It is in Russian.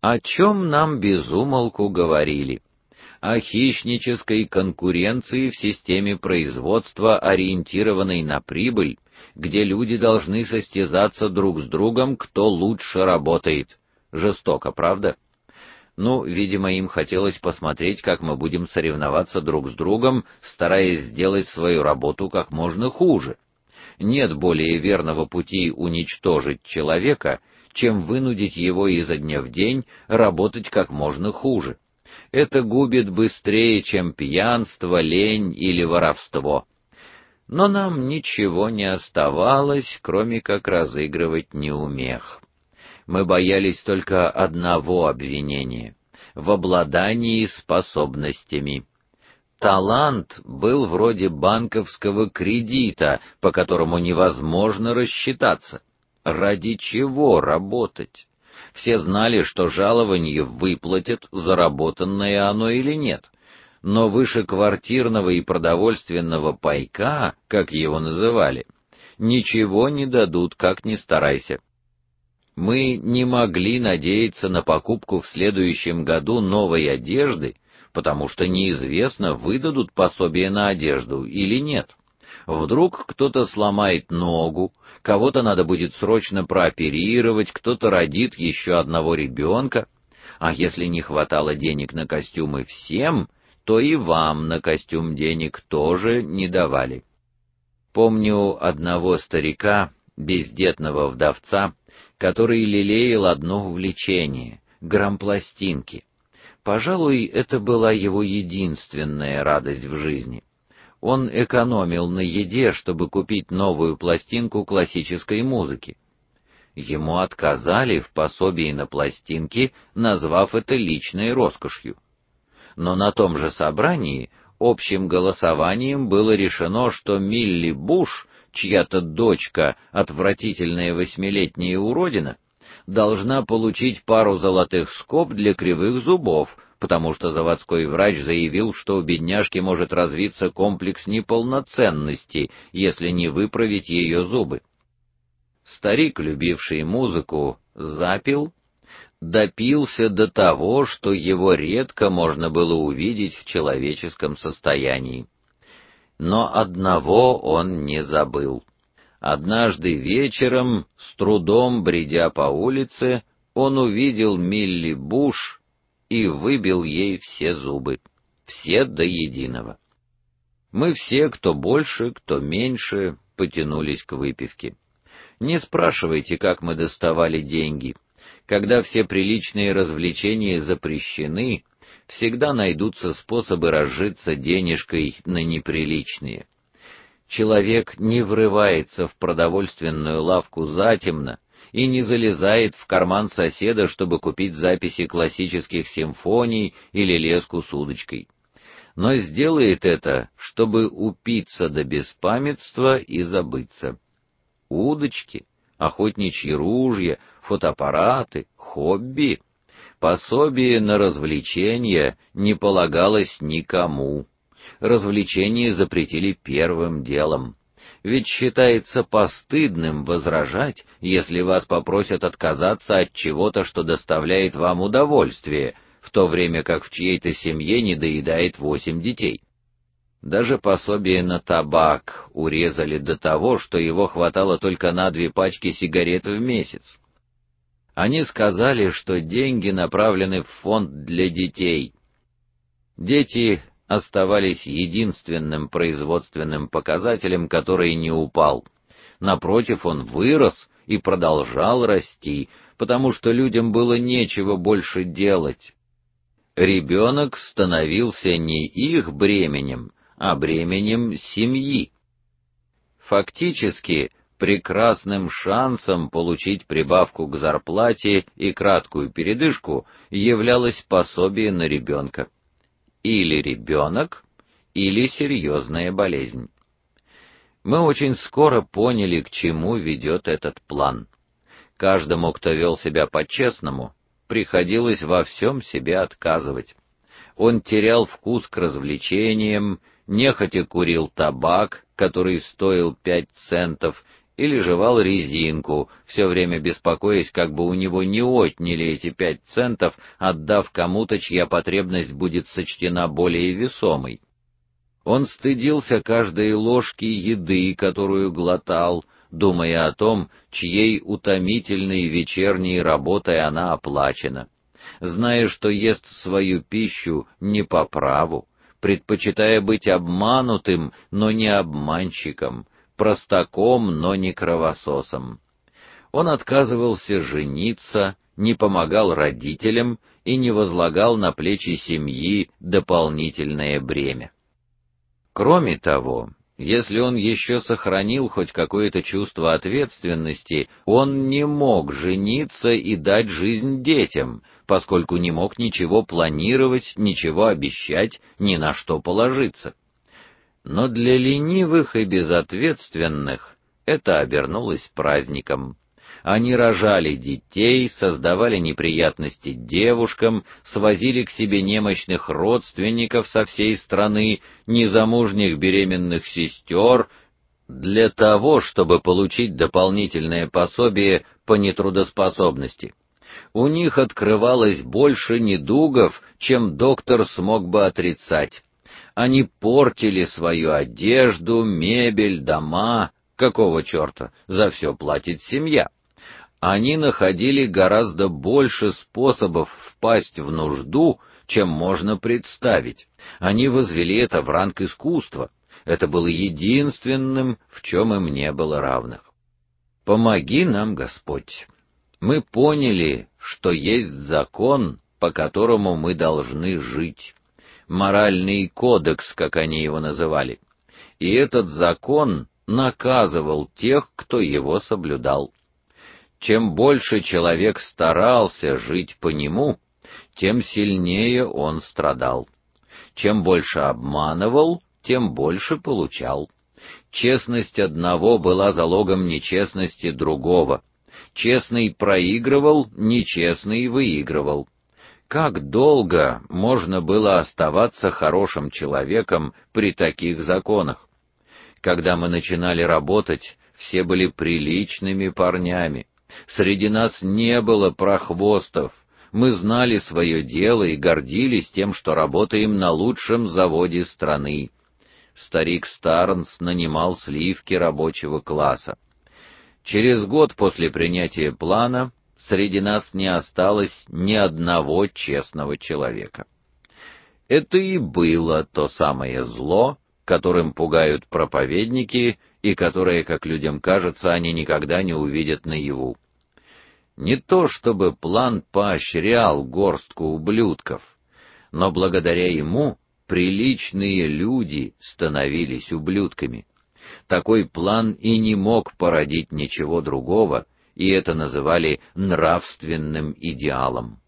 О чем нам безумолку говорили? О хищнической конкуренции в системе производства, ориентированной на прибыль, где люди должны состязаться друг с другом, кто лучше работает. Жестоко, правда? Ну, видимо, им хотелось посмотреть, как мы будем соревноваться друг с другом, стараясь сделать свою работу как можно хуже. Нет более верного пути уничтожить человека, чем вынудить его изо дня в день работать как можно хуже. Это губит быстрее, чем пьянство, лень или воровство. Но нам ничего не оставалось, кроме как разыгрывать неумех. Мы боялись только одного обвинения в обладании способностями. Талант был вроде банковского кредита, по которому невозможно рассчитаться. Ради чего работать? Все знали, что жалование выплатят, заработанное оно или нет. Но выше квартирного и продовольственного пайка, как его называли, ничего не дадут, как ни старайся. Мы не могли надеяться на покупку в следующем году новой одежды, потому что неизвестно, выдадут пособие на одежду или нет. Вдруг кто-то сломает ногу, кого-то надо будет срочно прооперировать, кто-то родит еще одного ребенка, а если не хватало денег на костюмы всем, то и вам на костюм денег тоже не давали. Помню одного старика, бездетного вдовца, который лелеял одно увлечение грампластинки. Пожалуй, это была его единственная радость в жизни. Он экономил на еде, чтобы купить новую пластинку классической музыки. Ему отказали в пособии на пластинки, назвав это личной роскошью. Но на том же собрании общим голосованием было решено, что Милли Буш, чья-то дочка, отвратительная восьмилетняя уродина, должна получить пару золотых скоб для кривых зубов, потому что заводской врач заявил, что у бедняжки может развиться комплекс неполноценности, если не выправить ее зубы. Старик, любивший музыку, запил, допился до того, что его редко можно было увидеть в человеческом состоянии. Но одного он не забыл. Однажды вечером, с трудом бредя по улице, он увидел Милли Буш и выбил ей все зубы, все до единого. Мы все, кто больше, кто меньше, потянулись к выпивке. Не спрашивайте, как мы доставали деньги. Когда все приличные развлечения запрещены, всегда найдутся способы разжиться денежкой на неприличные. Человек не врывается в продовольственную лавку затемно и не залезает в карман соседа, чтобы купить записи классических симфоний или леску с удочкой. Но сделает это, чтобы упиться до беспамятства и забыться. Удочки, охотничьи ружья, фотоаппараты, хобби, пособие на развлечения не полагалось никому развлечения запретили первым делом. Ведь считается постыдным возражать, если вас попросят отказаться от чего-то, что доставляет вам удовольствие, в то время как в чьей-то семье не доедает восемь детей. Даже пособие на табак урезали до того, что его хватало только на две пачки сигарет в месяц. Они сказали, что деньги направлены в фонд для детей. Дети оставались единственным производственным показателем, который не упал. Напротив, он вырос и продолжал расти, потому что людям было нечего больше делать. Ребенок становился не их бременем, а бременем семьи. Фактически, прекрасным шансом получить прибавку к зарплате и краткую передышку являлось пособие на ребенка или ребенок, или серьезная болезнь. Мы очень скоро поняли, к чему ведет этот план. Каждому, кто вел себя по-честному, приходилось во всем себе отказывать. Он терял вкус к развлечениям, нехотя курил табак, который стоил пять центов, или жевал резинку, все время беспокоясь, как бы у него не отняли эти пять центов, отдав кому-то, чья потребность будет сочтена более весомой. Он стыдился каждой ложки еды, которую глотал, думая о том, чьей утомительной вечерней работой она оплачена, зная, что ест свою пищу не по праву, предпочитая быть обманутым, но не обманщиком, простаком, но не кровососом. Он отказывался жениться, не помогал родителям и не возлагал на плечи семьи дополнительное бремя. Кроме того, если он еще сохранил хоть какое-то чувство ответственности, он не мог жениться и дать жизнь детям, поскольку не мог ничего планировать, ничего обещать, ни на что положиться. Но для ленивых и безответственных это обернулось праздником. Они рожали детей, создавали неприятности девушкам, свозили к себе немощных родственников со всей страны, незамужних беременных сестер, для того, чтобы получить дополнительное пособие по нетрудоспособности у них открывалось больше недугов, чем доктор смог бы отрицать. Они портили свою одежду, мебель, дома. Какого чёрта? За всё платит семья. Они находили гораздо больше способов впасть в нужду, чем можно представить. Они возвели это в ранг искусства. Это было единственным, в чём им не было равных. Помоги нам, Господь мы поняли, что есть закон, по которому мы должны жить. Моральный кодекс, как они его называли. И этот закон наказывал тех, кто его соблюдал. Чем больше человек старался жить по нему, тем сильнее он страдал. Чем больше обманывал, тем больше получал. Честность одного была залогом нечестности другого. Честный проигрывал, нечестный выигрывал. Как долго можно было оставаться хорошим человеком при таких законах? Когда мы начинали работать, все были приличными парнями. Среди нас не было прохвостов. Мы знали свое дело и гордились тем, что работаем на лучшем заводе страны. Старик Старнс нанимал сливки рабочего класса. Через год после принятия плана среди нас не осталось ни одного честного человека. Это и было то самое зло, которым пугают проповедники и которое, как людям кажется, они никогда не увидят наяву. Не то чтобы план поощрял горстку ублюдков, но благодаря ему приличные люди становились ублюдками. Такой план и не мог породить ничего другого, и это называли нравственным идеалом.